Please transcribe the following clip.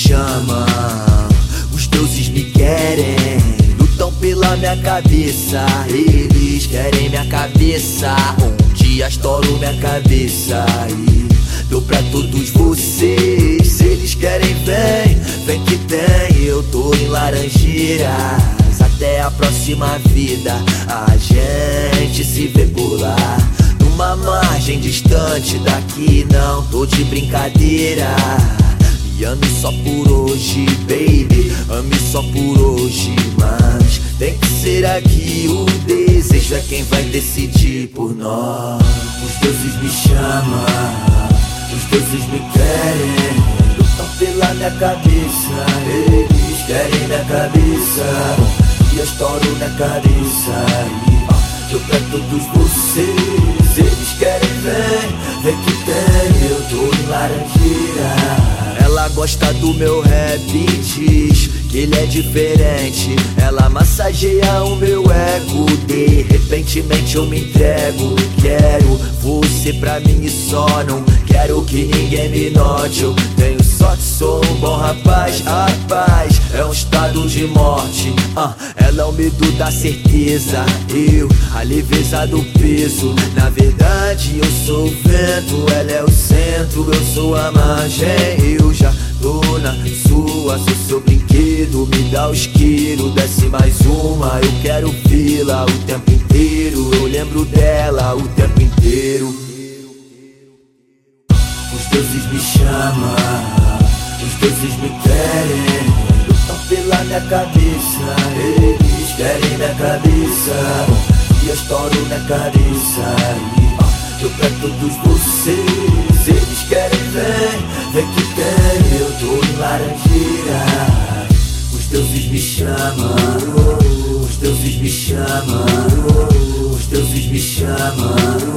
chamam, os deuses me querem. Lutam pela minha cabeça, eles querem minha cabeça. Um dia estouro minha cabeça e dou pra todos vocês. Se eles querem, vem, vem que tem. Eu tô em Laranjeiras, até a próxima vida. A gente se vê por lá. Numa margem distante daqui, não tô de brincadeira. Me ame só por hoje, baby. Ame só por hoje, mas tem que ser aqui. O desejo é quem vai decidir por nós. Os deuses me chamam, os deuses me querem. Lutam pela minha cabeça, eles querem minha cabeça. E eu estouro minha cabeça. E eu pra todos vocês, eles querem, Ela gosta do meu rap e diz que ele é diferente. Ela massageia o meu ego. De repentemente eu me entrego. Quero você pra mim e só não quero que ninguém me note. Eu tenho sorte, sou um bom rapaz. A paz é um estado de morte. Ah, ela é o medo da certeza. Eu, a leveza do peso. Na verdade, eu sou o vento. Ela é o centro, eu sou a margem. Eu já tô na sua, sou seu brinquedo. Me dá o esquilo, desce mais uma. Eu quero vê-la o tempo inteiro. Eu lembro dela o tempo inteiro. Os deuses me chamam, os deuses me querem. Lutam pela minha cabeça, eles querem minha cabeça. E eu estouro minha cabeça. Eu pra todos vocês, eles querem, vem, vem que tem. Eu tô em laranjeira. Os deuses me chamam, os deuses me chamam, os deuses me chamam.